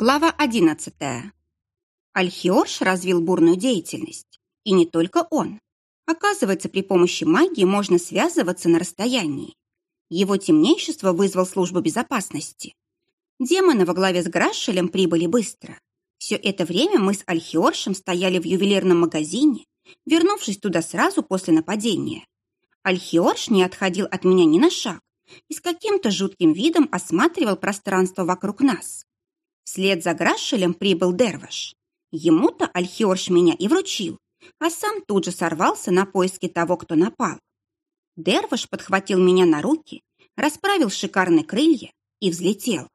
Глава 11. Альхиорш развил бурную деятельность. И не только он. Оказывается, при помощи магии можно связываться на расстоянии. Его темнейшество вызвал службу безопасности. Демоны во главе с Грашелем прибыли быстро. Все это время мы с Альхиоршем стояли в ювелирном магазине, вернувшись туда сразу после нападения. Альхиорш не отходил от меня ни на шаг и с каким-то жутким видом осматривал пространство вокруг нас. Вслед за Грашелем прибыл Дерваш. Ему-то Альхиорш меня и вручил, а сам тут же сорвался на поиски того, кто напал. Дерваш подхватил меня на руки, расправил шикарные крылья и взлетел.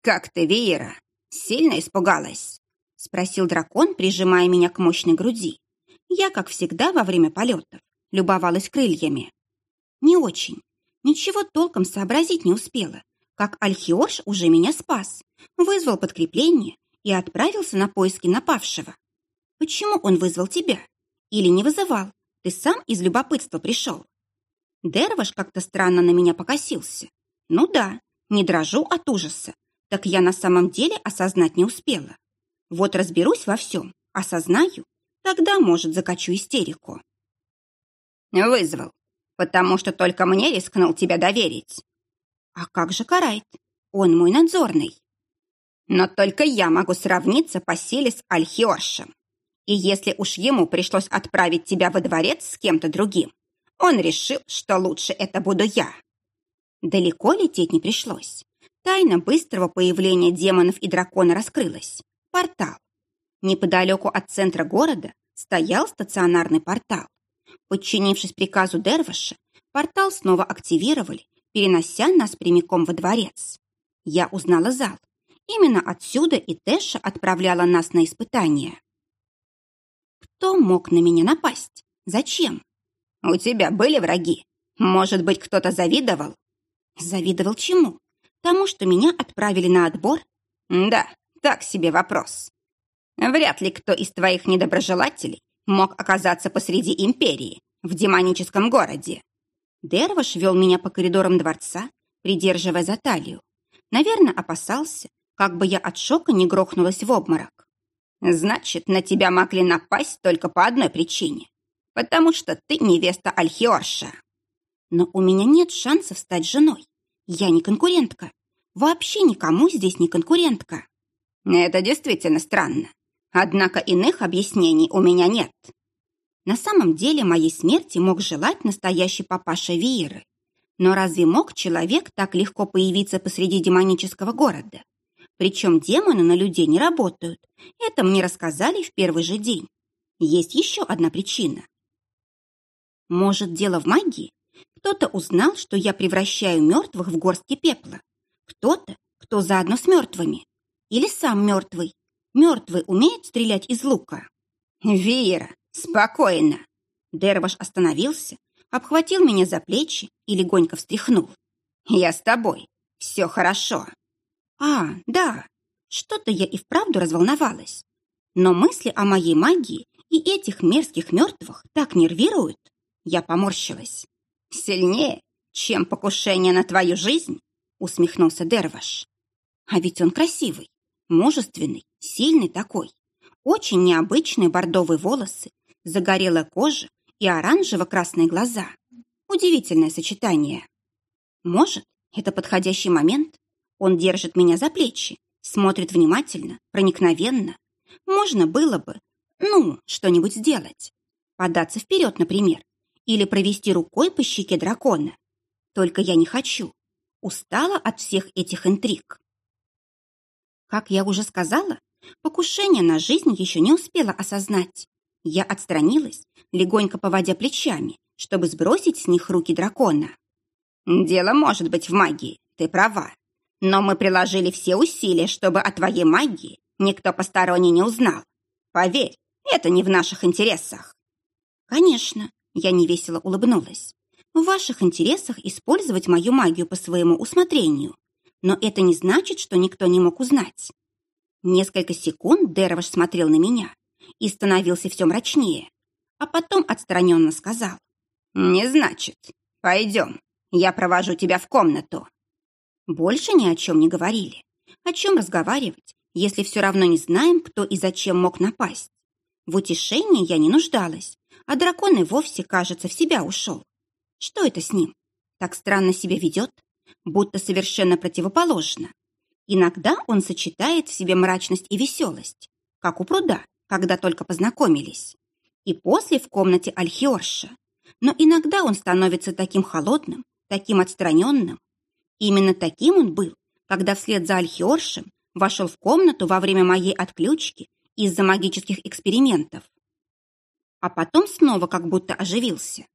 «Как ты, Веера? Сильно испугалась?» — спросил дракон, прижимая меня к мощной груди. Я, как всегда, во время полетов любовалась крыльями. Не очень. Ничего толком сообразить не успела, как Альхиорш уже меня спас, вызвал подкрепление и отправился на поиски напавшего. Почему он вызвал тебя? Или не вызывал? Ты сам из любопытства пришел. Дерваш как-то странно на меня покосился. Ну да, не дрожу от ужаса. Так я на самом деле осознать не успела. Вот разберусь во всем, осознаю, тогда, может, закачу истерику. Вызвал, потому что только мне рискнул тебя доверить. А как же Карайт? Он мой надзорный. Но только я могу сравниться по силе с Альхиоршем. И если уж ему пришлось отправить тебя во дворец с кем-то другим, он решил, что лучше это буду я. Далеко лететь не пришлось. Тайна быстрого появления демонов и дракона раскрылась. Портал. Неподалеку от центра города стоял стационарный портал. Подчинившись приказу Дерваша, портал снова активировали перенося нас прямиком во дворец. Я узнала зал. Именно отсюда и Тэша отправляла нас на испытание. Кто мог на меня напасть? Зачем? У тебя были враги? Может быть, кто-то завидовал? Завидовал чему? Тому, что меня отправили на отбор? Да, так себе вопрос. Вряд ли кто из твоих недоброжелателей мог оказаться посреди империи, в демоническом городе. Дерваш вел меня по коридорам дворца, придерживая за талию. Наверное, опасался, как бы я от шока не грохнулась в обморок. «Значит, на тебя могли напасть только по одной причине, потому что ты невеста Альхиорша». «Но у меня нет шансов стать женой. Я не конкурентка. Вообще никому здесь не конкурентка». «Это действительно странно. Однако иных объяснений у меня нет». На самом деле моей смерти мог желать настоящий папаша Виеры. Но разве мог человек так легко появиться посреди демонического города? Причем демоны на людей не работают. Это мне рассказали в первый же день. Есть еще одна причина. Может, дело в магии? Кто-то узнал, что я превращаю мертвых в горстки пепла. Кто-то, кто заодно с мертвыми. Или сам мертвый. Мертвый умеет стрелять из лука? Вера, «Спокойно!» Дерваш остановился, обхватил меня за плечи и легонько встряхнул. «Я с тобой. Все хорошо». «А, да, что-то я и вправду разволновалась. Но мысли о моей магии и этих мерзких мертвых так нервируют». Я поморщилась. «Сильнее, чем покушение на твою жизнь?» усмехнулся Дерваш. «А ведь он красивый, мужественный, сильный такой. Очень необычные бордовые волосы загорелая кожа и оранжево-красные глаза. Удивительное сочетание. Может, это подходящий момент? Он держит меня за плечи, смотрит внимательно, проникновенно. Можно было бы, ну, что-нибудь сделать. Податься вперед, например, или провести рукой по щеке дракона. Только я не хочу. Устала от всех этих интриг. Как я уже сказала, покушение на жизнь еще не успела осознать. Я отстранилась, легонько поводя плечами, чтобы сбросить с них руки дракона. «Дело может быть в магии, ты права. Но мы приложили все усилия, чтобы о твоей магии никто посторонний не узнал. Поверь, это не в наших интересах». «Конечно», — я невесело улыбнулась. «В ваших интересах использовать мою магию по своему усмотрению. Но это не значит, что никто не мог узнать». Несколько секунд Дерваш смотрел на меня, и становился все мрачнее. А потом отстраненно сказал. «Не значит. Пойдем. Я провожу тебя в комнату». Больше ни о чем не говорили. О чем разговаривать, если все равно не знаем, кто и зачем мог напасть? В утешении я не нуждалась, а дракон и вовсе, кажется, в себя ушел. Что это с ним? Так странно себя ведет, будто совершенно противоположно. Иногда он сочетает в себе мрачность и веселость, как у пруда, когда только познакомились. И после в комнате Альхиорша. Но иногда он становится таким холодным, таким отстраненным. Именно таким он был, когда вслед за Альхиоршем вошел в комнату во время моей отключки из-за магических экспериментов. А потом снова как будто оживился.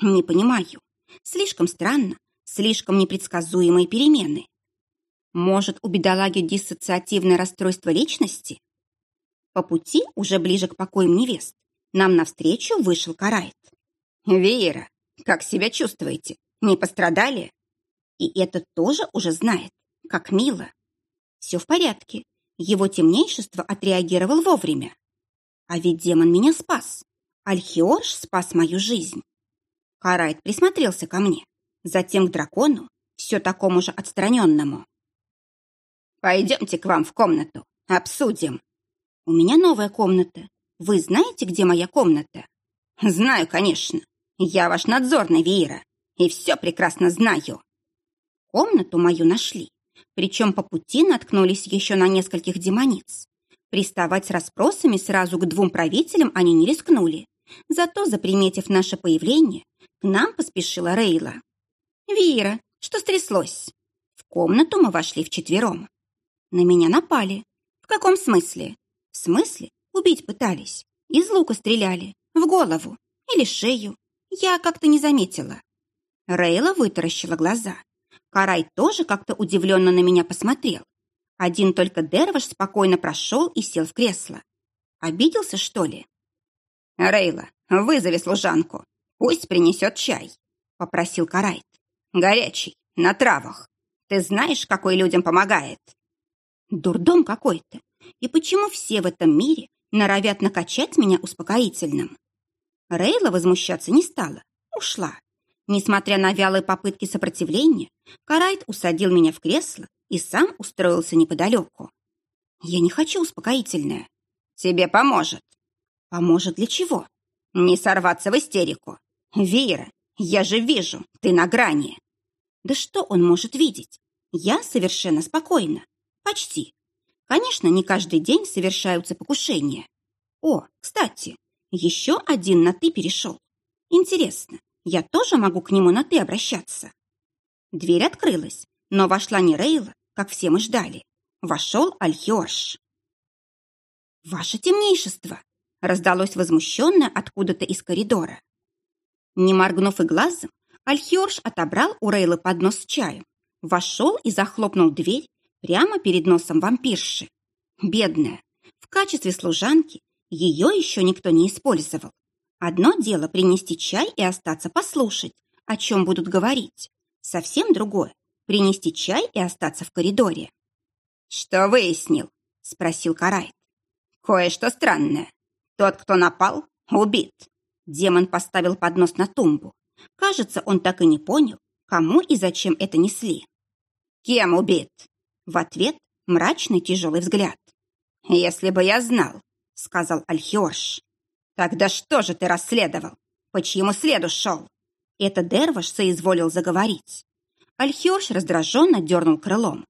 Не понимаю. Слишком странно, слишком непредсказуемые перемены. Может, у бедолаги диссоциативное расстройство личности? По пути, уже ближе к покоям невест, нам навстречу вышел Карайт. «Веера, как себя чувствуете? Не пострадали?» И этот тоже уже знает, как мило. Все в порядке. Его темнейшество отреагировал вовремя. А ведь демон меня спас. Альхиорж спас мою жизнь. Карайт присмотрелся ко мне, затем к дракону, все такому же отстраненному. «Пойдемте к вам в комнату, обсудим». «У меня новая комната. Вы знаете, где моя комната?» «Знаю, конечно. Я ваш надзорный, Веера, и все прекрасно знаю». Комнату мою нашли, причем по пути наткнулись еще на нескольких демониц. Приставать с расспросами сразу к двум правителям они не рискнули. Зато, заприметив наше появление, к нам поспешила Рейла. «Вира, что стряслось?» В комнату мы вошли вчетвером. На меня напали. В каком смысле? В смысле? Убить пытались. Из лука стреляли. В голову. Или шею. Я как-то не заметила. Рейла вытаращила глаза. Карай тоже как-то удивленно на меня посмотрел. Один только Дерваш спокойно прошел и сел в кресло. Обиделся, что ли? «Рейла, вызови служанку. Пусть принесет чай», — попросил Карайт. «Горячий, на травах. Ты знаешь, какой людям помогает?» Дурдом какой-то. И почему все в этом мире норовят накачать меня успокоительным? Рейла возмущаться не стала, ушла. Несмотря на вялые попытки сопротивления, Карайт усадил меня в кресло и сам устроился неподалеку. Я не хочу успокоительное. Тебе поможет. Поможет для чего? Не сорваться в истерику. Вера, я же вижу, ты на грани. Да что он может видеть? Я совершенно спокойна. Почти. Конечно, не каждый день совершаются покушения. О, кстати, еще один на «ты» перешел. Интересно, я тоже могу к нему на «ты» обращаться? Дверь открылась, но вошла не Рейла, как все мы ждали. Вошел Альхиорш. «Ваше темнейшество!» раздалось возмущенно откуда-то из коридора. Не моргнув и глазом, Альхиорш отобрал у Рейлы поднос с чаем, вошел и захлопнул дверь прямо перед носом вампирши. Бедная, в качестве служанки ее еще никто не использовал. Одно дело принести чай и остаться послушать, о чем будут говорить. Совсем другое — принести чай и остаться в коридоре. «Что выяснил?» — спросил Карайт. «Кое-что странное. Тот, кто напал, убит. Демон поставил поднос на тумбу. Кажется, он так и не понял, кому и зачем это несли. «Кем убит?» В ответ мрачный тяжелый взгляд. «Если бы я знал», — сказал Альхиорш. «Тогда что же ты расследовал? По чьему следу шел?» Это Дерваш соизволил заговорить. Альхиорш раздраженно дернул крылом.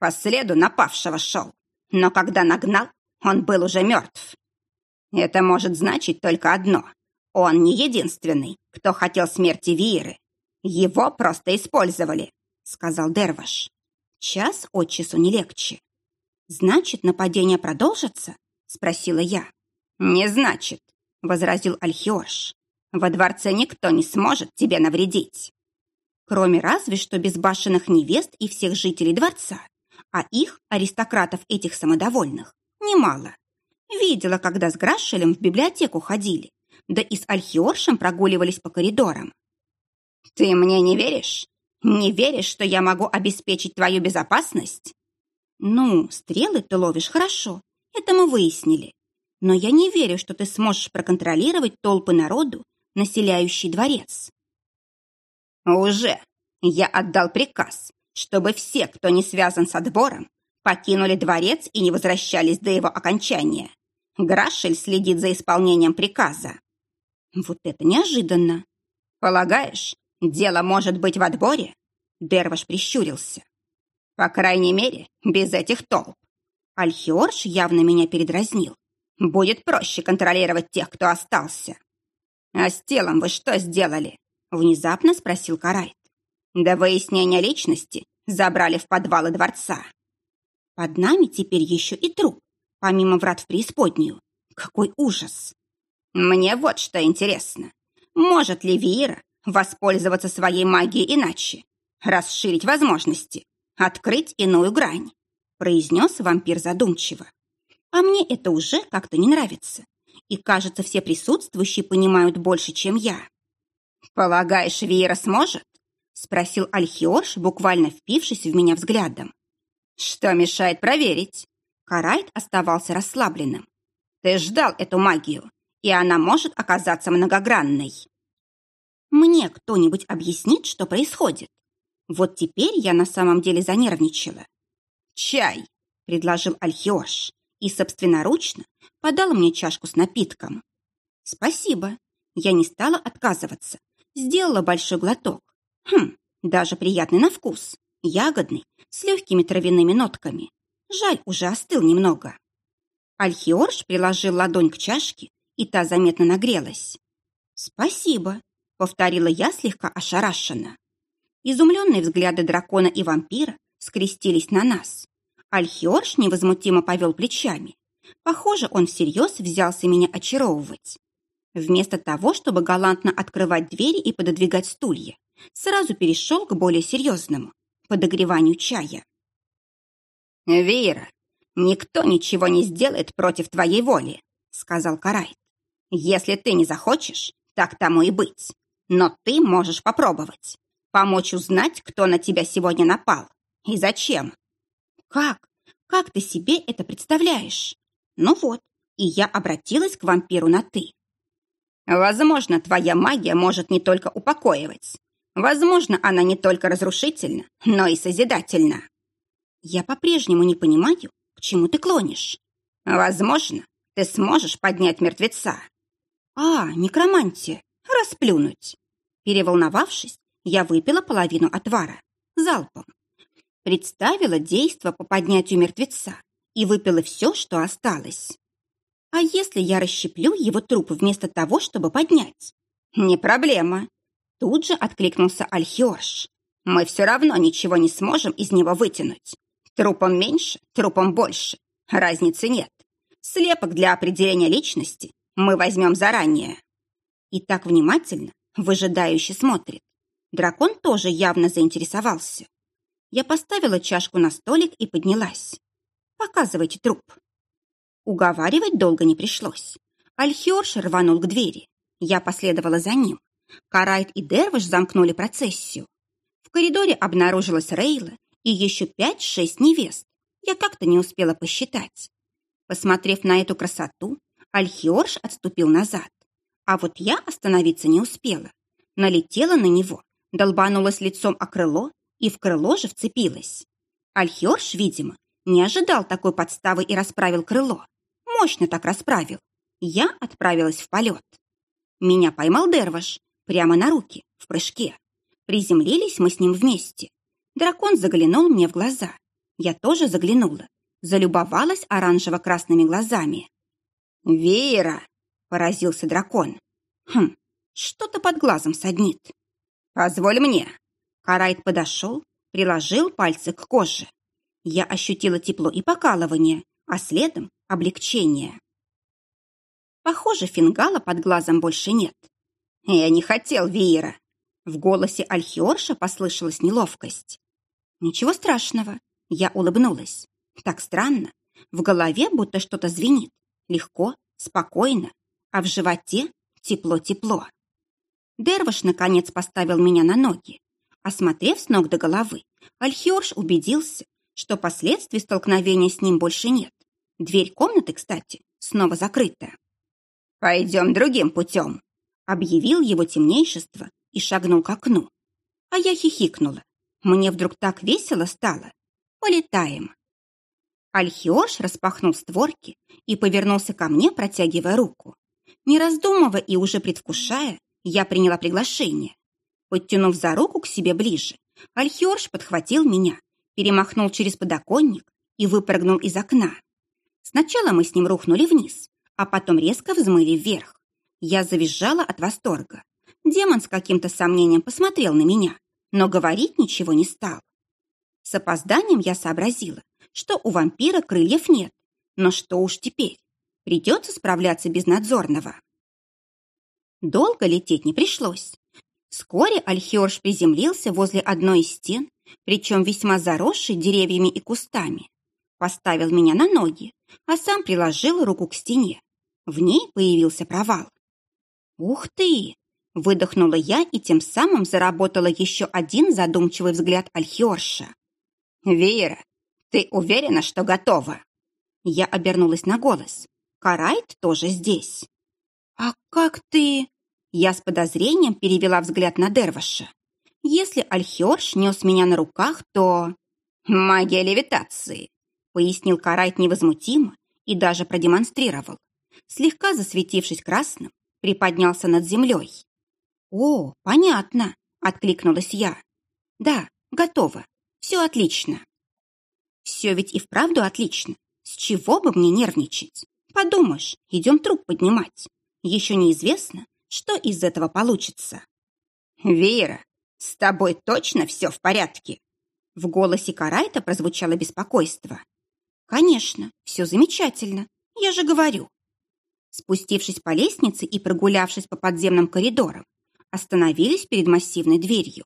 По следу напавшего шел. Но когда нагнал, он был уже мертв. Это может значить только одно. Он не единственный, кто хотел смерти Виры. Его просто использовали, сказал Дерваш. Час от часу не легче. Значит, нападение продолжится? Спросила я. Не значит, возразил Альхиорш. Во дворце никто не сможет тебе навредить. Кроме разве что безбашенных невест и всех жителей дворца, а их, аристократов этих самодовольных, немало. Видела, когда с Грашелем в библиотеку ходили, да и с Альхиоршем прогуливались по коридорам. «Ты мне не веришь? Не веришь, что я могу обеспечить твою безопасность?» «Ну, стрелы ты ловишь хорошо, это мы выяснили. Но я не верю, что ты сможешь проконтролировать толпы народу, населяющий дворец». «Уже. Я отдал приказ, чтобы все, кто не связан со двором, покинули дворец и не возвращались до его окончания. Грашель следит за исполнением приказа. Вот это неожиданно. Полагаешь, дело может быть в отборе? Дерваш прищурился. По крайней мере, без этих толп. Альхиорш явно меня передразнил. Будет проще контролировать тех, кто остался. «А с телом вы что сделали?» — внезапно спросил Карайт. «До выяснения личности забрали в подвалы дворца». «Под нами теперь еще и труп, помимо врат в преисподнюю. Какой ужас!» «Мне вот что интересно. Может ли Вира воспользоваться своей магией иначе? Расширить возможности? Открыть иную грань?» произнес вампир задумчиво. «А мне это уже как-то не нравится и, кажется, все присутствующие понимают больше, чем я. «Полагаешь, Вера сможет?» — спросил Альхиорш, буквально впившись в меня взглядом. «Что мешает проверить?» Карайт оставался расслабленным. «Ты ждал эту магию, и она может оказаться многогранной». «Мне кто-нибудь объяснит, что происходит? Вот теперь я на самом деле занервничала». «Чай!» — предложил Альхиорш и собственноручно подал мне чашку с напитком. Спасибо. Я не стала отказываться. Сделала большой глоток. Хм, даже приятный на вкус. Ягодный, с легкими травяными нотками. Жаль, уже остыл немного. Альхиорж приложил ладонь к чашке, и та заметно нагрелась. «Спасибо», — повторила я слегка ошарашенно. Изумленные взгляды дракона и вампира скрестились на нас. Альхиорж невозмутимо повел плечами. Похоже, он всерьез взялся меня очаровывать. Вместо того, чтобы галантно открывать двери и пододвигать стулья, сразу перешел к более серьезному – подогреванию чая. «Вера, никто ничего не сделает против твоей воли», – сказал Карайт. «Если ты не захочешь, так тому и быть. Но ты можешь попробовать. Помочь узнать, кто на тебя сегодня напал и зачем». «Как? Как ты себе это представляешь?» Ну вот, и я обратилась к вампиру на «ты». Возможно, твоя магия может не только упокоивать. Возможно, она не только разрушительна, но и созидательна. Я по-прежнему не понимаю, к чему ты клонишь. Возможно, ты сможешь поднять мертвеца. А, некромантия, расплюнуть. Переволновавшись, я выпила половину отвара, залпом. Представила действо по поднятию мертвеца и выпила все, что осталось. А если я расщеплю его труп вместо того, чтобы поднять? Не проблема. Тут же откликнулся Альхиорш. Мы все равно ничего не сможем из него вытянуть. Трупом меньше, трупом больше. Разницы нет. Слепок для определения личности мы возьмем заранее. И так внимательно, выжидающе смотрит. Дракон тоже явно заинтересовался. Я поставила чашку на столик и поднялась. Показывайте труп». Уговаривать долго не пришлось. Альхиорш рванул к двери. Я последовала за ним. Карайт и Дервиш замкнули процессию. В коридоре обнаружилась Рейла и еще пять-шесть невест. Я как-то не успела посчитать. Посмотрев на эту красоту, Альхиорш отступил назад. А вот я остановиться не успела. Налетела на него, долбанулась лицом о крыло и в крыло же вцепилась. Альхиорш, видимо, не ожидал такой подставы и расправил крыло. Мощно так расправил. Я отправилась в полет. Меня поймал Дерваш прямо на руки, в прыжке. Приземлились мы с ним вместе. Дракон заглянул мне в глаза. Я тоже заглянула. Залюбовалась оранжево-красными глазами. «Вера!» — поразился дракон. «Хм, что-то под глазом саднит». «Позволь мне». Карайт подошел, приложил пальцы к коже. Я ощутила тепло и покалывание, а следом — облегчение. Похоже, фингала под глазом больше нет. Я не хотел Виера. В голосе Альхиорша послышалась неловкость. Ничего страшного. Я улыбнулась. Так странно. В голове будто что-то звенит. Легко, спокойно. А в животе тепло-тепло. Дерваш, наконец, поставил меня на ноги. Осмотрев с ног до головы, Альхиорш убедился, что последствий столкновения с ним больше нет. Дверь комнаты, кстати, снова закрыта. «Пойдем другим путем», — объявил его темнейшество и шагнул к окну. А я хихикнула. Мне вдруг так весело стало. Полетаем. Альхиош распахнул створки и повернулся ко мне, протягивая руку. Не раздумывая и уже предвкушая, я приняла приглашение. Подтянув за руку к себе ближе, Альхиорш подхватил меня, перемахнул через подоконник и выпрыгнул из окна. Сначала мы с ним рухнули вниз, а потом резко взмыли вверх. Я завизжала от восторга. Демон с каким-то сомнением посмотрел на меня, но говорить ничего не стал. С опозданием я сообразила, что у вампира крыльев нет, но что уж теперь, придется справляться без надзорного. Долго лететь не пришлось. Вскоре Альхиорж приземлился возле одной из стен, причем весьма заросшей деревьями и кустами. Поставил меня на ноги, а сам приложил руку к стене. В ней появился провал. «Ух ты!» – выдохнула я и тем самым заработала еще один задумчивый взгляд Альхиорша. «Вера, ты уверена, что готова?» Я обернулась на голос. Карайт тоже здесь. «А как ты...» Я с подозрением перевела взгляд на Дерваша. «Если Альхиорш нес меня на руках, то...» «Магия левитации», — пояснил Карайт невозмутимо и даже продемонстрировал. Слегка засветившись красным, приподнялся над землей. «О, понятно», — откликнулась я. «Да, готово. Все отлично». «Все ведь и вправду отлично. С чего бы мне нервничать? Подумаешь, идем труп поднимать. Еще неизвестно, что из этого получится. «Вера, с тобой точно все в порядке?» В голосе Карайта прозвучало беспокойство. «Конечно, все замечательно, я же говорю». Спустившись по лестнице и прогулявшись по подземным коридорам, остановились перед массивной дверью.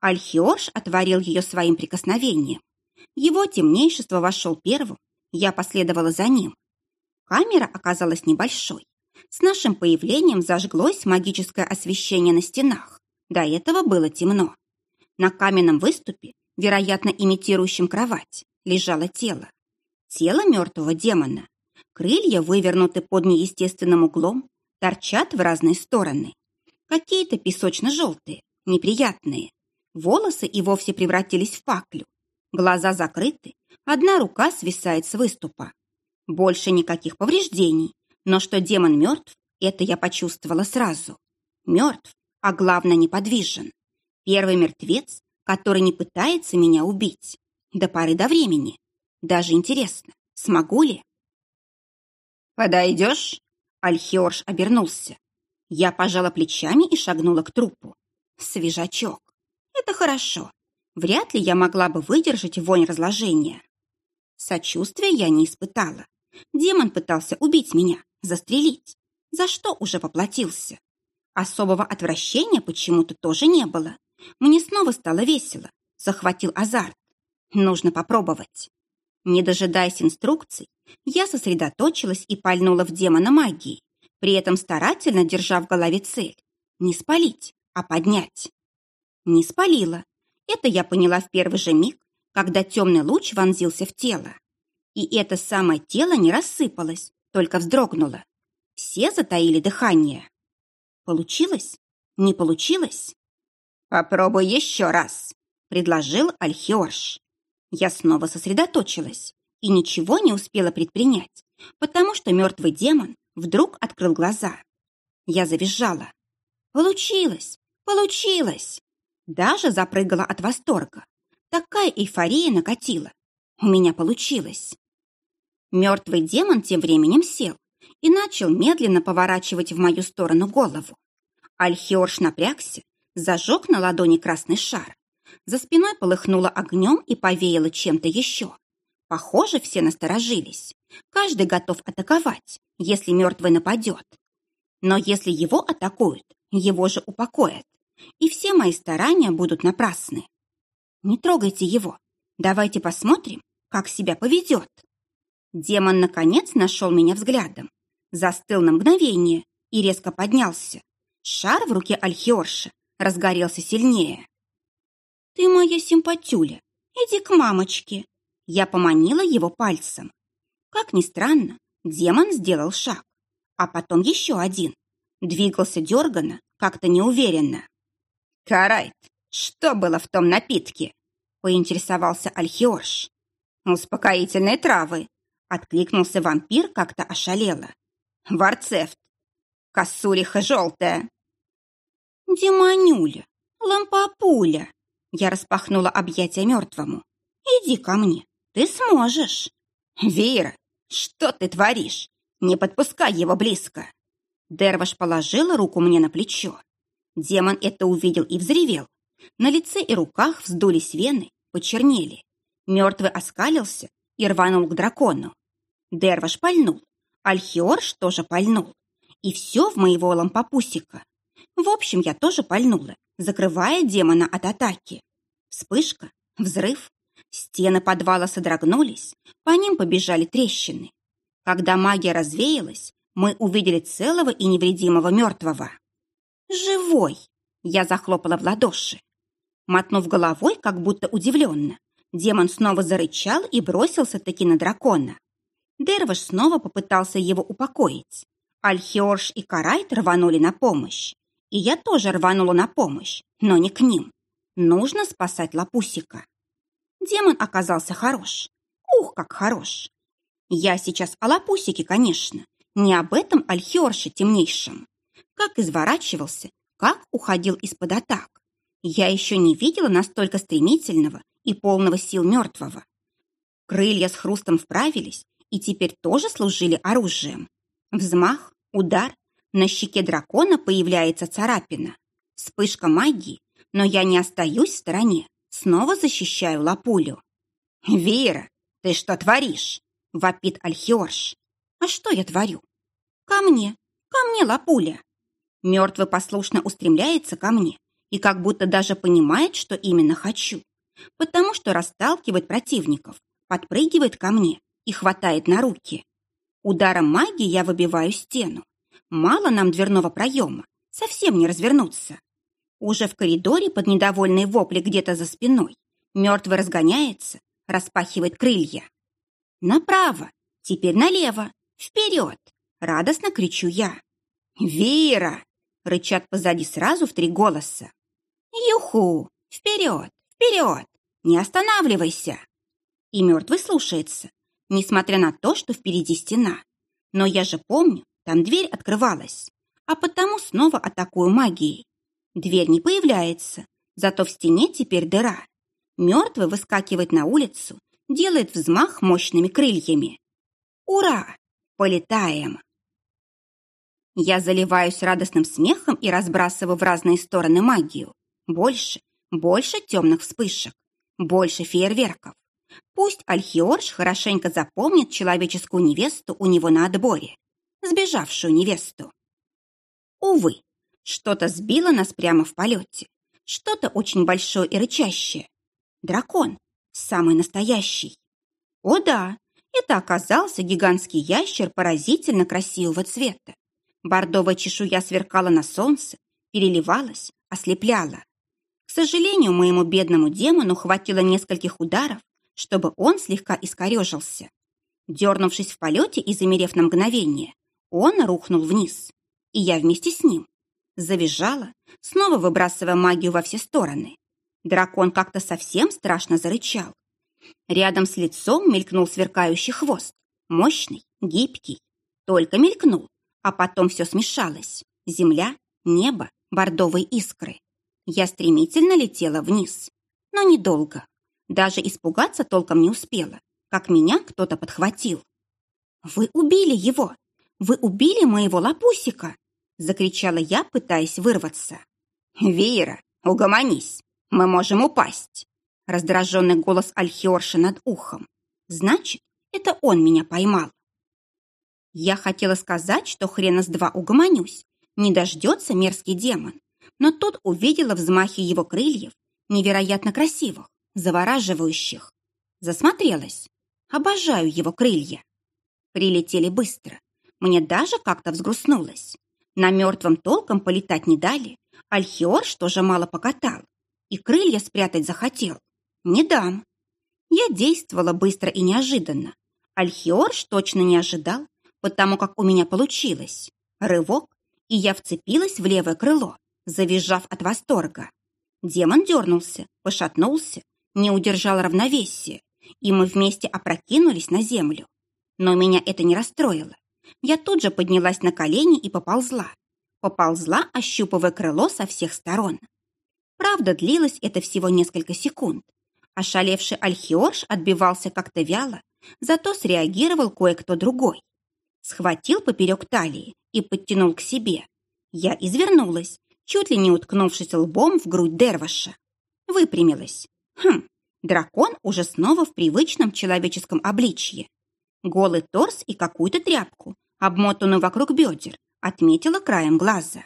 Альхиорж отворил ее своим прикосновением. Его темнейшество вошел первым, я последовала за ним. Камера оказалась небольшой, с нашим появлением зажглось магическое освещение на стенах. До этого было темно. На каменном выступе, вероятно, имитирующем кровать, лежало тело. Тело мертвого демона. Крылья вывернуты под неестественным углом, торчат в разные стороны. Какие-то песочно-желтые, неприятные. Волосы и вовсе превратились в паклю. Глаза закрыты, одна рука свисает с выступа. Больше никаких повреждений, но что демон мертв, это я почувствовала сразу. Мертв, а главное неподвижен. Первый мертвец, который не пытается меня убить. До поры до времени. Даже интересно, смогу ли? «Подойдешь?» Альхиорж обернулся. Я пожала плечами и шагнула к трупу. Свежачок. Это хорошо. Вряд ли я могла бы выдержать вонь разложения. Сочувствия я не испытала. Демон пытался убить меня, застрелить. За что уже поплатился? Особого отвращения почему-то тоже не было. Мне снова стало весело. Захватил азарт. Нужно попробовать. Не дожидаясь инструкций, я сосредоточилась и пальнула в демона магии, при этом старательно держа в голове цель. Не спалить, а поднять. Не спалила. Это я поняла в первый же миг, когда темный луч вонзился в тело. И это самое тело не рассыпалось, только вздрогнула. Все затаили дыхание. Получилось? Не получилось? Попробуй еще раз, предложил Альхиорш. Я снова сосредоточилась и ничего не успела предпринять, потому что мертвый демон вдруг открыл глаза. Я завизжала. Получилось! Получилось! Даже запрыгала от восторга. Такая эйфория накатила. У меня получилось. Мертвый демон тем временем сел и начал медленно поворачивать в мою сторону голову. Альхиорш напрягся, зажег на ладони красный шар. За спиной полыхнуло огнем и повеяло чем-то еще. Похоже, все насторожились. Каждый готов атаковать, если мертвый нападет. Но если его атакуют, его же упокоят. И все мои старания будут напрасны. Не трогайте его. Давайте посмотрим, как себя поведет. Демон, наконец, нашел меня взглядом. Застыл на мгновение и резко поднялся. Шар в руке Альхиорши разгорелся сильнее. «Ты моя симпатюля, иди к мамочке!» Я поманила его пальцем. Как ни странно, демон сделал шаг, а потом еще один. Двигался дерганно, как-то неуверенно. «Карайт, что было в том напитке?» поинтересовался Альхиорш. «Успокоительные травы», — откликнулся вампир как-то ошалело. «Варцефт. Косулиха желтая». «Демонюля, лампопуля!» Я распахнула объятия мертвому. «Иди ко мне, ты сможешь!» «Вера, что ты творишь? Не подпускай его близко!» Дерваш положила руку мне на плечо. Демон это увидел и взревел. На лице и руках вздулись вены, почернели. Мертвый оскалился и рванул к дракону. Дерваш пальнул, Альхиорш тоже пальнул. И все в моего лампопусика. В общем, я тоже пальнула, закрывая демона от атаки. Вспышка, взрыв. Стены подвала содрогнулись, по ним побежали трещины. Когда магия развеялась, мы увидели целого и невредимого мертвого. «Живой!» — я захлопала в ладоши. Мотнув головой, как будто удивленно, демон снова зарычал и бросился таки на дракона. Дерваш снова попытался его упокоить. Альхиорш и Карайт рванули на помощь. И я тоже рванула на помощь, но не к ним. Нужно спасать Лапусика. Демон оказался хорош. Ух, как хорош. Я сейчас о Лапусике, конечно. Не об этом Альхиорше темнейшем. Как изворачивался, как уходил из-под атак. Я еще не видела настолько стремительного и полного сил мертвого. Крылья с хрустом вправились и теперь тоже служили оружием. Взмах, удар, на щеке дракона появляется царапина. Вспышка магии, но я не остаюсь в стороне, снова защищаю лапулю. «Вера, ты что творишь?» — вопит Альхиорш. «А что я творю?» «Ко мне, ко мне лапуля!» Мертвый послушно устремляется ко мне и как будто даже понимает, что именно хочу, потому что расталкивает противников, подпрыгивает ко мне и хватает на руки. Ударом магии я выбиваю стену. Мало нам дверного проема, совсем не развернуться. Уже в коридоре под недовольные вопли где-то за спиной мертвый разгоняется, распахивает крылья. Направо, теперь налево, вперед, радостно кричу я. «Вера!» — рычат позади сразу в три голоса. «Юху! Вперед! Вперед! Не останавливайся!» И мертвый слушается, несмотря на то, что впереди стена. Но я же помню, там дверь открывалась, а потому снова атакую магией. Дверь не появляется, зато в стене теперь дыра. Мертвый выскакивает на улицу, делает взмах мощными крыльями. Ура! Полетаем! Я заливаюсь радостным смехом и разбрасываю в разные стороны магию. Больше, больше темных вспышек, больше фейерверков. Пусть Альхиорж хорошенько запомнит человеческую невесту у него на отборе, сбежавшую невесту. Увы, что-то сбило нас прямо в полете, что-то очень большое и рычащее. Дракон, самый настоящий. О да, это оказался гигантский ящер поразительно красивого цвета. Бордовая чешуя сверкала на солнце, переливалась, ослепляла. К сожалению, моему бедному демону хватило нескольких ударов, чтобы он слегка искорежился. Дернувшись в полете и замерев на мгновение, он рухнул вниз. И я вместе с ним. Завизжала, снова выбрасывая магию во все стороны. Дракон как-то совсем страшно зарычал. Рядом с лицом мелькнул сверкающий хвост. Мощный, гибкий. Только мелькнул, а потом все смешалось. Земля, небо, бордовые искры. Я стремительно летела вниз. Но недолго. Даже испугаться толком не успела, как меня кто-то подхватил. «Вы убили его! Вы убили моего лапусика!» Закричала я, пытаясь вырваться. «Вера, угомонись! Мы можем упасть!» Раздраженный голос Альхиорша над ухом. «Значит, это он меня поймал. Я хотела сказать, что хрена с два угомонюсь. Не дождется мерзкий демон. Но тут увидела взмахи его крыльев, невероятно красивых, завораживающих. Засмотрелась. Обожаю его крылья. Прилетели быстро. Мне даже как-то взгрустнулось. На мертвом толком полетать не дали. Альхиорш тоже мало покатал. И крылья спрятать захотел. Не дам. Я действовала быстро и неожиданно. Альхиорш точно не ожидал, потому как у меня получилось. Рывок, и я вцепилась в левое крыло, завизжав от восторга. Демон дернулся, пошатнулся, не удержал равновесия, и мы вместе опрокинулись на землю. Но меня это не расстроило. Я тут же поднялась на колени и поползла. Поползла, ощупывая крыло со всех сторон. Правда, длилось это всего несколько секунд. Ошалевший Альхиорш отбивался как-то вяло, зато среагировал кое-кто другой. Схватил поперек талии и подтянул к себе. Я извернулась, чуть ли не уткнувшись лбом в грудь Дерваша. Выпрямилась. Хм, дракон уже снова в привычном человеческом обличье. Голый торс и какую-то тряпку, обмотанную вокруг бедер, отметила краем глаза.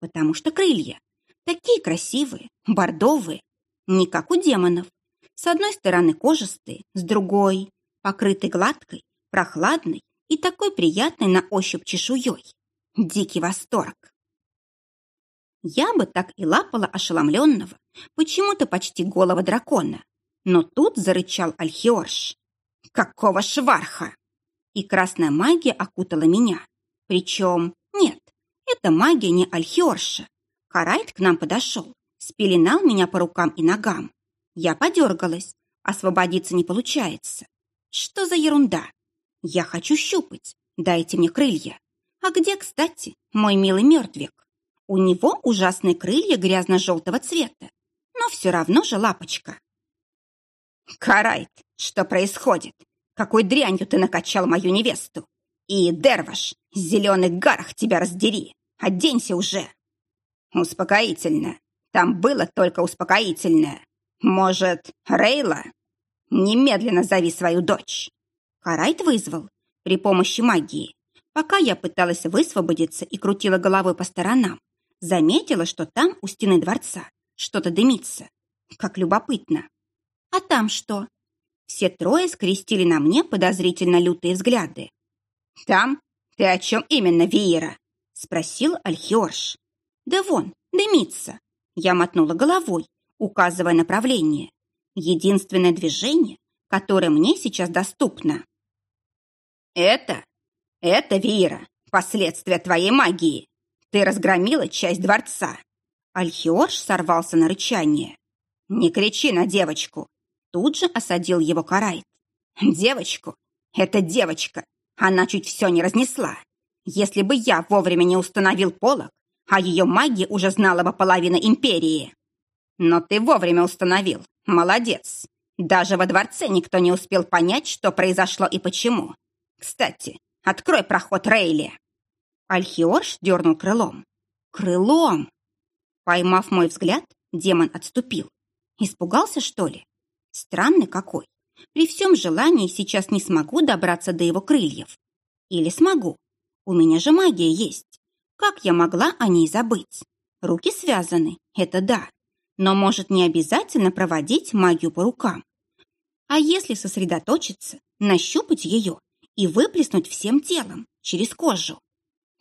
Потому что крылья. Такие красивые, бордовые, не как у демонов. С одной стороны кожистые, с другой покрытой гладкой, прохладной и такой приятной на ощупь чешуей. Дикий восторг. Я бы так и лапала ошеломленного, почему-то почти голого дракона. Но тут зарычал Альхиорш. «Какого шварха!» И красная магия окутала меня. Причем, нет, это магия не Альхиорша. Карайт к нам подошел, спеленал меня по рукам и ногам. Я подергалась, освободиться не получается. Что за ерунда? Я хочу щупать, дайте мне крылья. А где, кстати, мой милый мертвик? У него ужасные крылья грязно-желтого цвета, но все равно же лапочка. Карайт, что происходит? Какой дрянью ты накачал мою невесту? И, Дерваш, зеленый гарх тебя раздери, оденься уже. Успокоительно. Там было только успокоительное. Может, Рейла? Немедленно зови свою дочь. Карайт вызвал при помощи магии. Пока я пыталась высвободиться и крутила головой по сторонам, Заметила, что там, у стены дворца, что-то дымится. Как любопытно. А там что? Все трое скрестили на мне подозрительно лютые взгляды. «Там? Ты о чем именно, Виера?» — спросил Альхиорш. «Да вон, дымится!» Я мотнула головой, указывая направление. Единственное движение, которое мне сейчас доступно. «Это? Это, Виера, последствия твоей магии!» Ты разгромила часть дворца. Альхиорж сорвался на рычание. Не кричи на девочку. Тут же осадил его Карайт. Девочку? Это девочка. Она чуть все не разнесла. Если бы я вовремя не установил полок, а ее магия уже знала бы половина империи. Но ты вовремя установил. Молодец. Даже во дворце никто не успел понять, что произошло и почему. Кстати, открой проход Рейли. Альхиорш дернул крылом. Крылом! Поймав мой взгляд, демон отступил. Испугался, что ли? Странный какой. При всем желании сейчас не смогу добраться до его крыльев. Или смогу. У меня же магия есть. Как я могла о ней забыть? Руки связаны, это да. Но может не обязательно проводить магию по рукам. А если сосредоточиться, нащупать ее и выплеснуть всем телом, через кожу?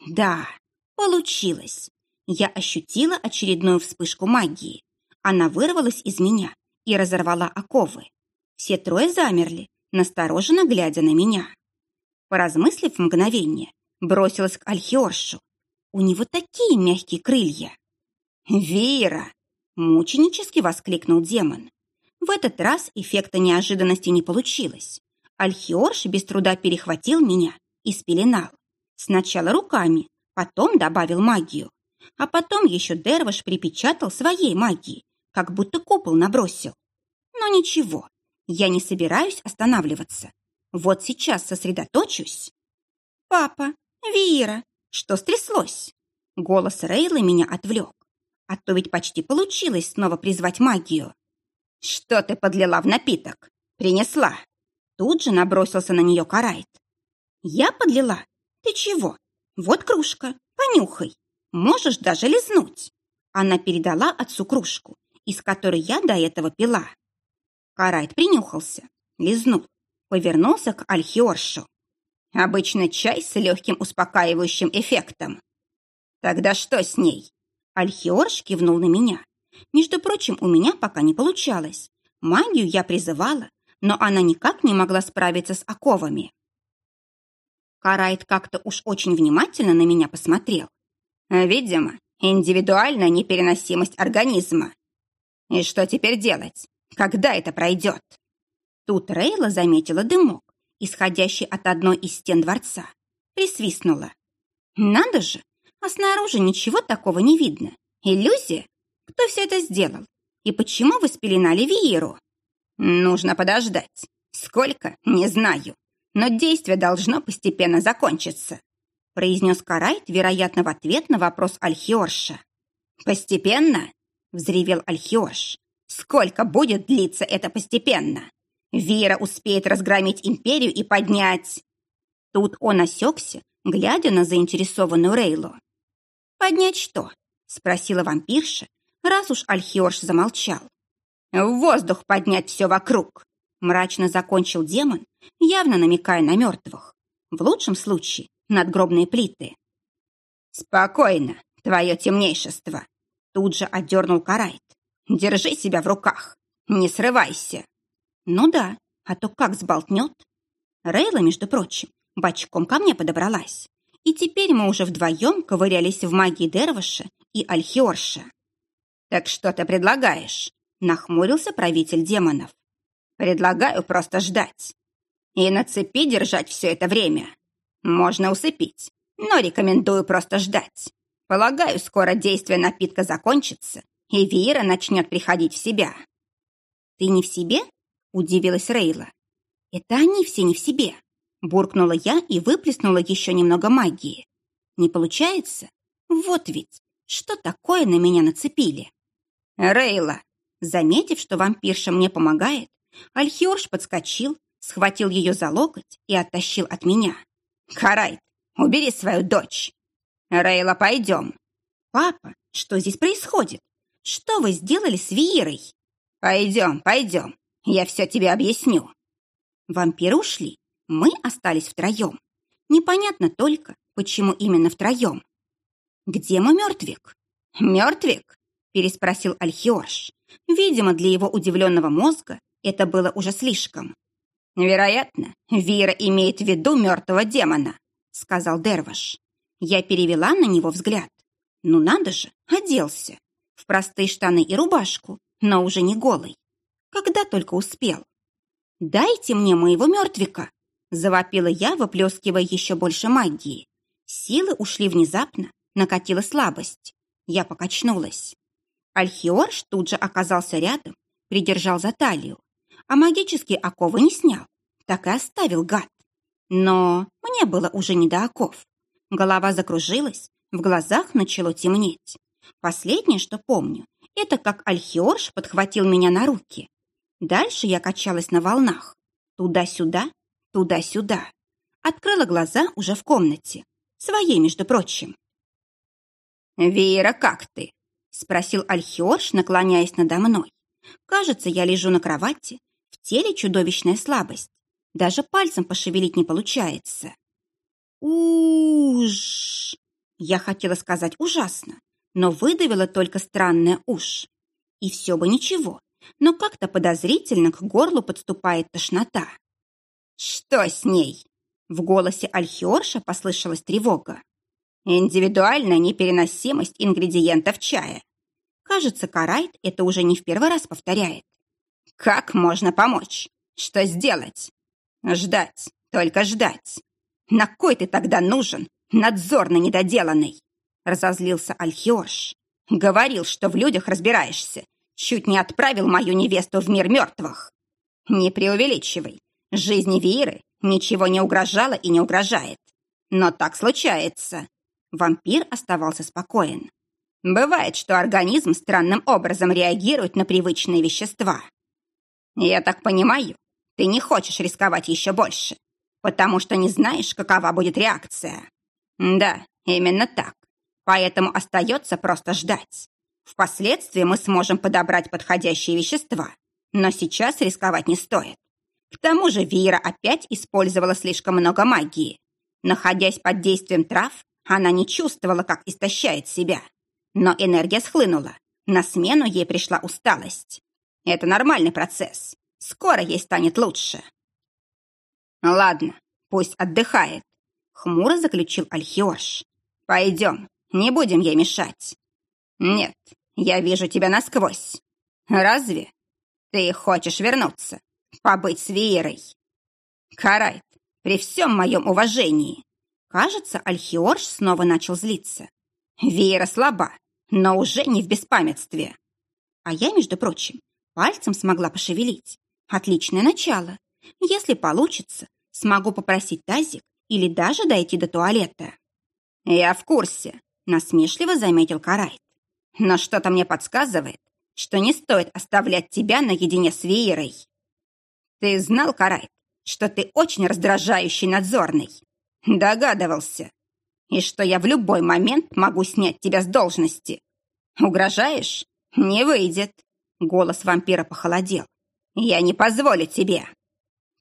Да, получилось. Я ощутила очередную вспышку магии. Она вырвалась из меня и разорвала оковы. Все трое замерли, настороженно глядя на меня. Поразмыслив мгновение, бросилась к Альхиоршу. У него такие мягкие крылья. «Вера!» — мученически воскликнул демон. В этот раз эффекта неожиданности не получилось. Альхиорш без труда перехватил меня и спеленал. Сначала руками, потом добавил магию. А потом еще Дерваш припечатал своей магией, как будто купол набросил. Но ничего, я не собираюсь останавливаться. Вот сейчас сосредоточусь. «Папа, Вира, что стряслось?» Голос Рейлы меня отвлек. А то ведь почти получилось снова призвать магию. «Что ты подлила в напиток? Принесла!» Тут же набросился на нее Карайт. «Я подлила? «Ты чего? Вот кружка, понюхай. Можешь даже лизнуть». Она передала отцу кружку, из которой я до этого пила. Карайт принюхался, лизнул, повернулся к Альхиоршу. «Обычно чай с легким успокаивающим эффектом». «Тогда что с ней?» Альхиорш кивнул на меня. Между прочим, у меня пока не получалось. Магию я призывала, но она никак не могла справиться с оковами. Карайт как-то уж очень внимательно на меня посмотрел. Видимо, индивидуальная непереносимость организма. И что теперь делать? Когда это пройдет? Тут Рейла заметила дымок, исходящий от одной из стен дворца. Присвистнула. Надо же, а снаружи ничего такого не видно. Иллюзия? Кто все это сделал? И почему вы спеленали Виеру? Нужно подождать. Сколько? Не знаю. Но действие должно постепенно закончиться, произнес Карайт, вероятно, в ответ на вопрос Альхиорша. Постепенно? Взревел Альхиорш. Сколько будет длиться это постепенно? Вера успеет разгромить империю и поднять... Тут он осекся, глядя на заинтересованную Рейлу. «Поднять что?» — спросила вампирша, раз уж Альхиорш замолчал. «В воздух поднять все вокруг!» — мрачно закончил демон, явно намекая на мертвых. В лучшем случае — надгробные плиты. «Спокойно, твое темнейшество!» Тут же отдернул Карайт. «Держи себя в руках, не срывайся!» «Ну да, а то как сболтнет?» Рейла, между прочим, бочком ко мне подобралась. И теперь мы уже вдвоем ковырялись в магии Дерваша и Альхиорша. «Так что ты предлагаешь?» — нахмурился правитель демонов. «Предлагаю просто ждать. И на цепи держать все это время. Можно усыпить, но рекомендую просто ждать. Полагаю, скоро действие напитка закончится, и Вира начнет приходить в себя». «Ты не в себе?» — удивилась Рейла. «Это они все не в себе», — буркнула я и выплеснула еще немного магии. «Не получается? Вот ведь, что такое на меня нацепили?» «Рейла!» Заметив, что вампирша мне помогает, Альхиорш подскочил, схватил ее за локоть и оттащил от меня. «Карайт, убери свою дочь!» «Рейла, пойдем!» «Папа, что здесь происходит? Что вы сделали с Виерой?» «Пойдем, пойдем, я все тебе объясню». Вампиры ушли, мы остались втроем. Непонятно только, почему именно втроем. «Где мой мертвик?» «Мертвик?» – переспросил Альхиорш. Видимо, для его удивленного мозга это было уже слишком. «Вероятно, Вира имеет в виду мертвого демона», — сказал Дерваш. Я перевела на него взгляд. Ну надо же, оделся. В простые штаны и рубашку, но уже не голый. Когда только успел. «Дайте мне моего мертвика!» Завопила я, выплескивая еще больше магии. Силы ушли внезапно, накатила слабость. Я покачнулась. Альхиорш тут же оказался рядом, придержал за талию, а магические оковы не снял, так и оставил гад. Но мне было уже не до оков. Голова закружилась, в глазах начало темнеть. Последнее, что помню, это как Альхиорш подхватил меня на руки. Дальше я качалась на волнах. Туда-сюда, туда-сюда. Открыла глаза уже в комнате. Своей, между прочим. «Вера, как ты?» — спросил Альхиорш, наклоняясь надо мной. «Кажется, я лежу на кровати. Теле чудовищная слабость. Даже пальцем пошевелить не получается». «Уж!» Я хотела сказать ужасно, но выдавила только странное «уж». И все бы ничего, но как-то подозрительно к горлу подступает тошнота. «Что с ней?» В голосе Альхиорша послышалась тревога. Индивидуальная непереносимость ингредиентов чая. Кажется, Карайт это уже не в первый раз повторяет. Как можно помочь? Что сделать? Ждать, только ждать. На кой ты тогда нужен, надзорно недоделанный? Разозлился Альхиош. Говорил, что в людях разбираешься. Чуть не отправил мою невесту в мир мертвых. Не преувеличивай. Жизни Виры ничего не угрожало и не угрожает. Но так случается. Вампир оставался спокоен. Бывает, что организм странным образом реагирует на привычные вещества. Я так понимаю, ты не хочешь рисковать еще больше, потому что не знаешь, какова будет реакция. Да, именно так. Поэтому остается просто ждать. Впоследствии мы сможем подобрать подходящие вещества, но сейчас рисковать не стоит. К тому же Вира опять использовала слишком много магии. Находясь под действием трав, она не чувствовала, как истощает себя. Но энергия схлынула. На смену ей пришла усталость. Это нормальный процесс. Скоро ей станет лучше. Ладно, пусть отдыхает. Хмуро заключил Альхиош. Пойдем, не будем ей мешать. Нет, я вижу тебя насквозь. Разве? Ты хочешь вернуться? побыть с Веерой. Карайт, при всем моем уважении. Кажется, Альхиорж снова начал злиться. Веера слаба, но уже не в беспамятстве. А я, между прочим, пальцем смогла пошевелить. Отличное начало. Если получится, смогу попросить тазик или даже дойти до туалета. Я в курсе, насмешливо заметил Карайт. Но что-то мне подсказывает, что не стоит оставлять тебя наедине с Веерой. Ты знал, Карайт, что ты очень раздражающий надзорный. Догадывался. И что я в любой момент могу снять тебя с должности. Угрожаешь? Не выйдет. Голос вампира похолодел. Я не позволю тебе.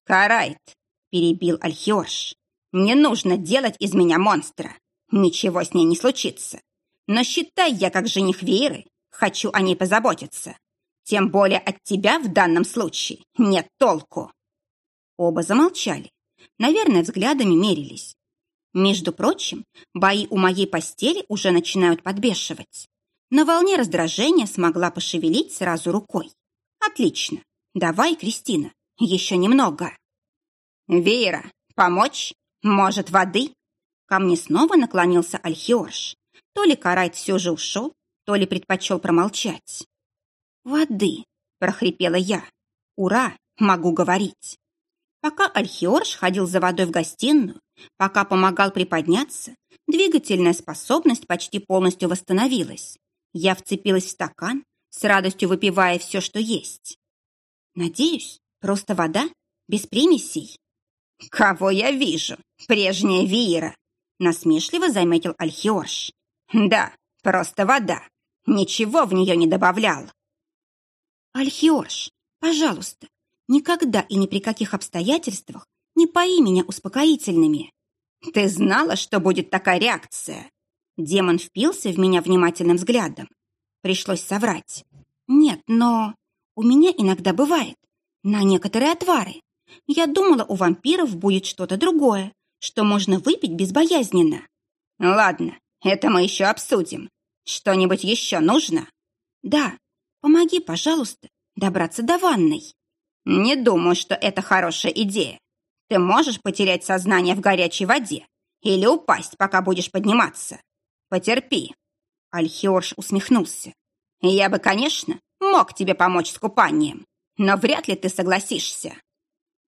Карайт, перебил Альхиош. Не нужно делать из меня монстра. Ничего с ней не случится. Но считай я как жених Вейры, хочу о ней позаботиться. Тем более от тебя в данном случае нет толку. Оба замолчали. Наверное, взглядами мерились. Между прочим, бои у моей постели уже начинают подбешивать. На волне раздражения смогла пошевелить сразу рукой. Отлично. Давай, Кристина, еще немного. Вера, помочь? Может, воды? Ко мне снова наклонился Альхиорш. То ли Карайт все же ушел, то ли предпочел промолчать. «Воды!» – прохрипела я. «Ура! Могу говорить!» Пока Альхиорш ходил за водой в гостиную, пока помогал приподняться, двигательная способность почти полностью восстановилась. Я вцепилась в стакан, с радостью выпивая все, что есть. Надеюсь, просто вода, без примесей. «Кого я вижу? Прежняя Виера!» Насмешливо заметил Альхиорш. «Да, просто вода. Ничего в нее не добавлял». «Альхиорш, пожалуйста, никогда и ни при каких обстоятельствах не пои меня успокоительными». «Ты знала, что будет такая реакция?» Демон впился в меня внимательным взглядом. Пришлось соврать. «Нет, но у меня иногда бывает. На некоторые отвары. Я думала, у вампиров будет что-то другое, что можно выпить безбоязненно». «Ладно, это мы еще обсудим. Что-нибудь еще нужно?» «Да, помоги, пожалуйста, добраться до ванной». «Не думаю, что это хорошая идея. Ты можешь потерять сознание в горячей воде или упасть, пока будешь подниматься. Потерпи». Альхиорш усмехнулся. «Я бы, конечно, мог тебе помочь с купанием, но вряд ли ты согласишься».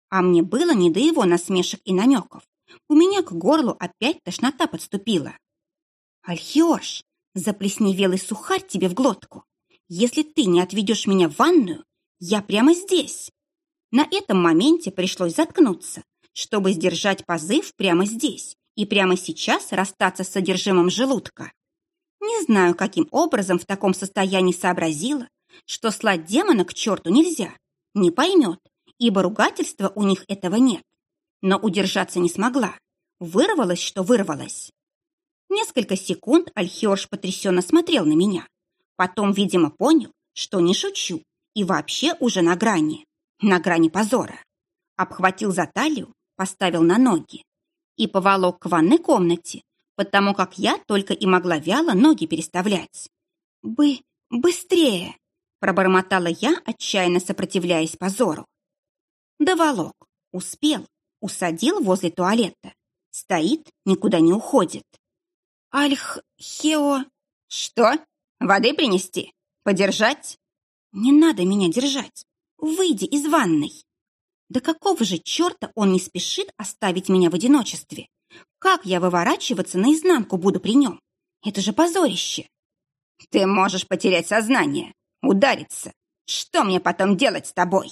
А мне было не до его насмешек и намеков. У меня к горлу опять тошнота подступила. «Альхиорш, заплесневелый сухарь тебе в глотку. Если ты не отведешь меня в ванную, я прямо здесь». На этом моменте пришлось заткнуться, чтобы сдержать позыв прямо здесь и прямо сейчас расстаться с содержимым желудка. Не знаю, каким образом в таком состоянии сообразила, что слать демона к черту нельзя, не поймет, ибо ругательства у них этого нет. Но удержаться не смогла. Вырвалась, что вырвалась. Несколько секунд Альхиорж потрясенно смотрел на меня. Потом, видимо, понял, что не шучу и вообще уже на грани, на грани позора. Обхватил за талию, поставил на ноги и поволок к ванной комнате, потому как я только и могла вяло ноги переставлять. «Бы... быстрее!» – пробормотала я, отчаянно сопротивляясь позору. Доволок, успел, усадил возле туалета. Стоит, никуда не уходит. «Альх... Хео...» «Что? Воды принести? Подержать?» «Не надо меня держать. Выйди из ванной». Да какого же черта он не спешит оставить меня в одиночестве? Как я выворачиваться наизнанку буду при нем? Это же позорище. Ты можешь потерять сознание, удариться. Что мне потом делать с тобой?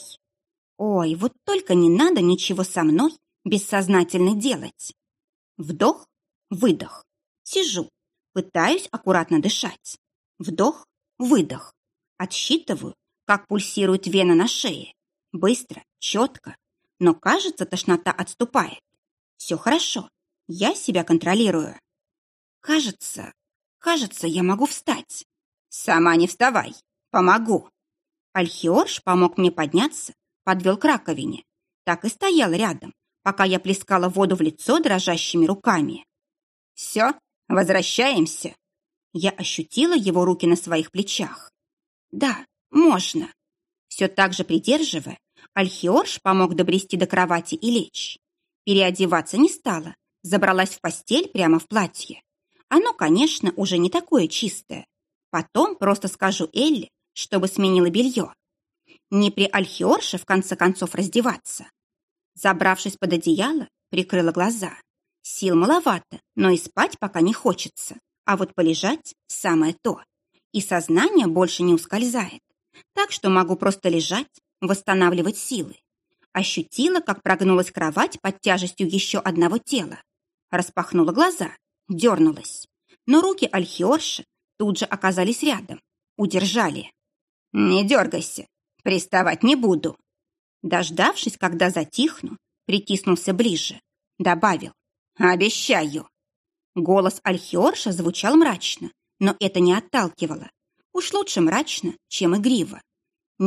Ой, вот только не надо ничего со мной бессознательно делать. Вдох, выдох. Сижу, пытаюсь аккуратно дышать. Вдох, выдох. Отсчитываю, как пульсирует вена на шее. Быстро, четко. Но, кажется, тошнота отступает. Все хорошо. Я себя контролирую. Кажется, кажется, я могу встать. Сама не вставай. Помогу. Альхиорш помог мне подняться, подвел к раковине. Так и стоял рядом, пока я плескала воду в лицо дрожащими руками. «Все, возвращаемся?» Я ощутила его руки на своих плечах. «Да, можно». Все так же придерживая, Альхиорш помог добрести до кровати и лечь. Переодеваться не стала, забралась в постель прямо в платье. Оно, конечно, уже не такое чистое. Потом просто скажу Элли, чтобы сменила белье. Не при Альхиорше, в конце концов, раздеваться. Забравшись под одеяло, прикрыла глаза. Сил маловато, но и спать пока не хочется. А вот полежать – самое то. И сознание больше не ускользает. Так что могу просто лежать, восстанавливать силы. Ощутила, как прогнулась кровать под тяжестью еще одного тела. Распахнула глаза, дернулась. Но руки Альхиорши тут же оказались рядом. Удержали. «Не дергайся, приставать не буду». Дождавшись, когда затихну, притиснулся ближе. Добавил. «Обещаю». Голос Альхиорша звучал мрачно, но это не отталкивало. Уж лучше мрачно, чем игриво.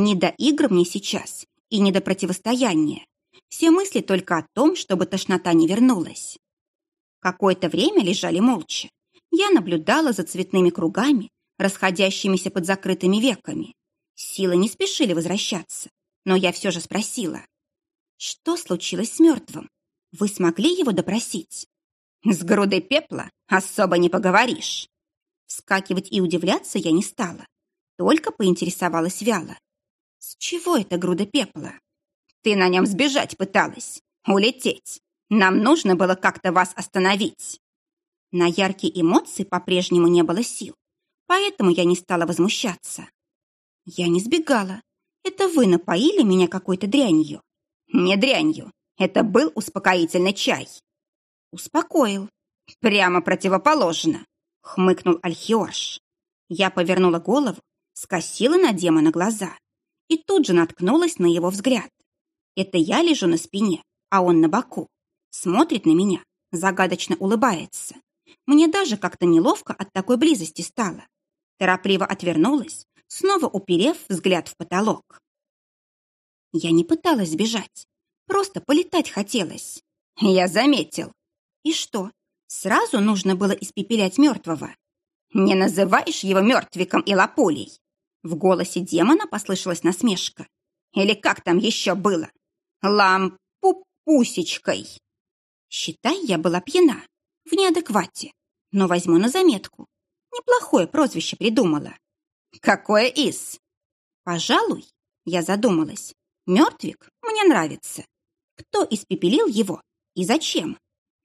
Не до игр мне сейчас и не до противостояния. Все мысли только о том, чтобы тошнота не вернулась. Какое-то время лежали молча. Я наблюдала за цветными кругами, расходящимися под закрытыми веками. Силы не спешили возвращаться, но я все же спросила. Что случилось с мертвым? Вы смогли его допросить? С грудой пепла особо не поговоришь. Вскакивать и удивляться я не стала, только поинтересовалась вяло. С чего это груда пепла? Ты на нем сбежать пыталась, улететь. Нам нужно было как-то вас остановить. На яркие эмоции по-прежнему не было сил, поэтому я не стала возмущаться. Я не сбегала. Это вы напоили меня какой-то дрянью. Не дрянью. Это был успокоительный чай. Успокоил. Прямо противоположно, хмыкнул Альхиорш. Я повернула голову, скосила на демона глаза и тут же наткнулась на его взгляд. Это я лежу на спине, а он на боку. Смотрит на меня, загадочно улыбается. Мне даже как-то неловко от такой близости стало. Торопливо отвернулась, снова уперев взгляд в потолок. Я не пыталась сбежать, просто полетать хотелось. Я заметил. И что, сразу нужно было испепелять мертвого? Не называешь его мертвиком и лапулей? В голосе демона послышалась насмешка. Или как там еще было? Лампу-пусечкой. Считай, я была пьяна, в неадеквате. Но возьму на заметку. Неплохое прозвище придумала. Какое из? Пожалуй, я задумалась. Мертвик мне нравится. Кто испепелил его и зачем?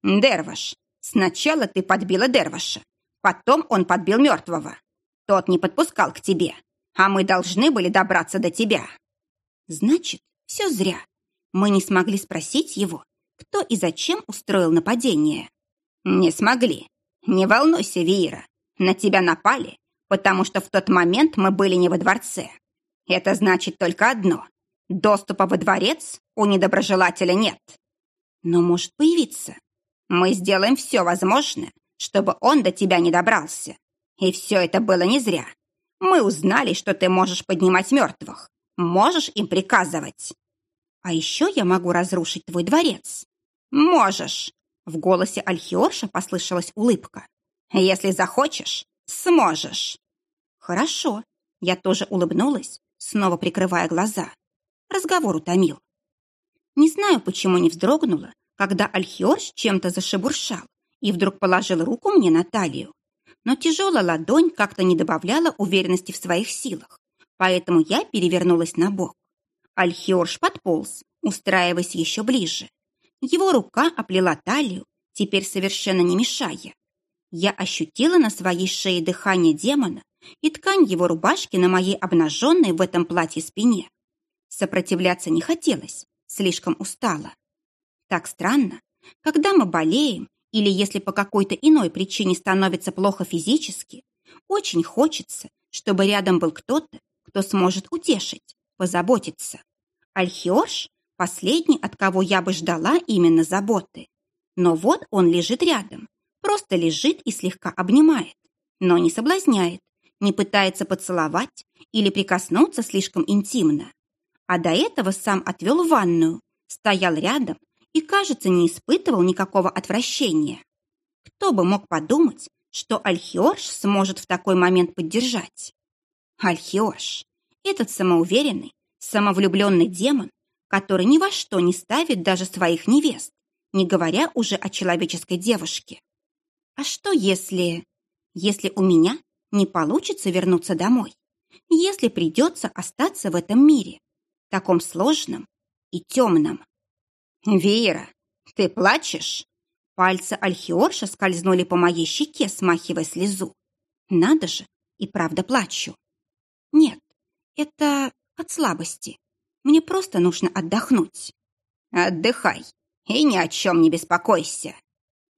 Дерваш. Сначала ты подбила Дерваша. Потом он подбил мертвого. Тот не подпускал к тебе а мы должны были добраться до тебя. Значит, все зря. Мы не смогли спросить его, кто и зачем устроил нападение. Не смогли. Не волнуйся, Вира. На тебя напали, потому что в тот момент мы были не во дворце. Это значит только одно. Доступа во дворец у недоброжелателя нет. Но может появиться. Мы сделаем все возможное, чтобы он до тебя не добрался. И все это было не зря. Мы узнали, что ты можешь поднимать мертвых. Можешь им приказывать. А еще я могу разрушить твой дворец. Можешь. В голосе Альхиорша послышалась улыбка. Если захочешь, сможешь. Хорошо. Я тоже улыбнулась, снова прикрывая глаза. Разговор утомил. Не знаю, почему не вздрогнула, когда Альхиорш чем-то зашебуршал и вдруг положил руку мне на талию но тяжелая ладонь как-то не добавляла уверенности в своих силах, поэтому я перевернулась на бок. Альхиорш подполз, устраиваясь еще ближе. Его рука оплела талию, теперь совершенно не мешая. Я ощутила на своей шее дыхание демона и ткань его рубашки на моей обнаженной в этом платье спине. Сопротивляться не хотелось, слишком устала. Так странно, когда мы болеем, или если по какой-то иной причине становится плохо физически, очень хочется, чтобы рядом был кто-то, кто сможет утешить, позаботиться. Альхиорш – последний, от кого я бы ждала именно заботы. Но вот он лежит рядом, просто лежит и слегка обнимает, но не соблазняет, не пытается поцеловать или прикоснуться слишком интимно. А до этого сам отвел в ванную, стоял рядом и, кажется, не испытывал никакого отвращения. Кто бы мог подумать, что Альхиорш сможет в такой момент поддержать? Альхиорш, этот самоуверенный, самовлюбленный демон, который ни во что не ставит даже своих невест, не говоря уже о человеческой девушке. А что если... Если у меня не получится вернуться домой? Если придется остаться в этом мире, таком сложном и темном? «Вера, ты плачешь?» Пальцы Альхиорша скользнули по моей щеке, смахивая слезу. Надо же, и правда плачу. Нет, это от слабости. Мне просто нужно отдохнуть. Отдыхай и ни о чем не беспокойся.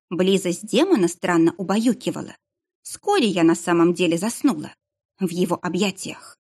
Близость демона странно убаюкивала. Вскоре я на самом деле заснула в его объятиях.